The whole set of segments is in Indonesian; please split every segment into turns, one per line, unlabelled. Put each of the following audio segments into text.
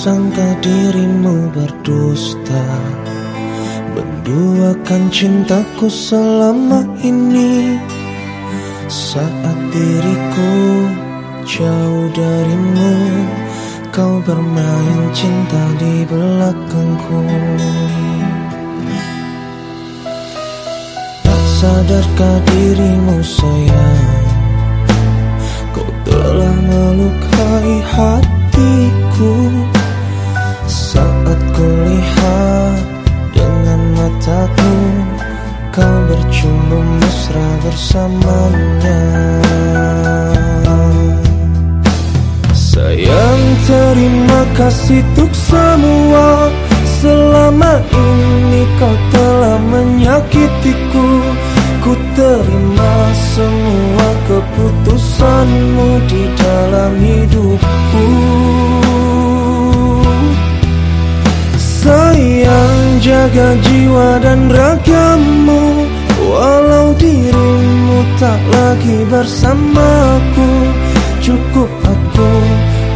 sangka dirimu berdusta Menduakan cintaku selama ini Saat diriku jauh darimu Kau bermain cinta di belakangku. Tak sadarkah dirimu sayang? Kau telah melukai hatiku. Saat kulihat dengan mataku Kau bercumbu mesra bersamanya. Sayang terima kasih untuk semua. Selama ini kau telah menyakitiku. Ku terima semua keputusanmu di dalam hidupku Sayang jaga jiwa dan ragamu. Walau dirimu tak lagi bersamaku Cukup aku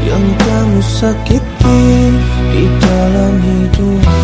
yang kamu sakiti di dalam hidupmu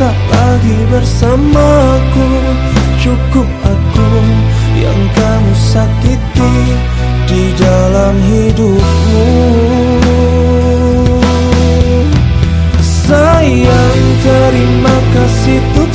tak lagi bersamaku. Cukup aku yang kamu sakiti di dalam hidupmu. Sayang terima kasih untuk